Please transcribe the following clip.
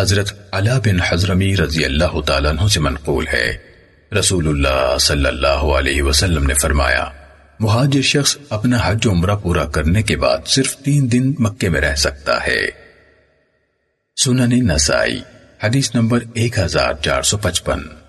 حضرت علا بن حضرمی رضی اللہ تعالیٰ عنہ سے منقول ہے۔ رسول اللہ صلی اللہ علیہ وسلم نے فرمایا، مہاجر شخص اپنا حج عمرہ پورا کرنے کے بعد صرف تین دن مکے میں رہ سکتا ہے۔ سنن نسائی، حدیث نمبر ایک ہزار چار سو پچپن۔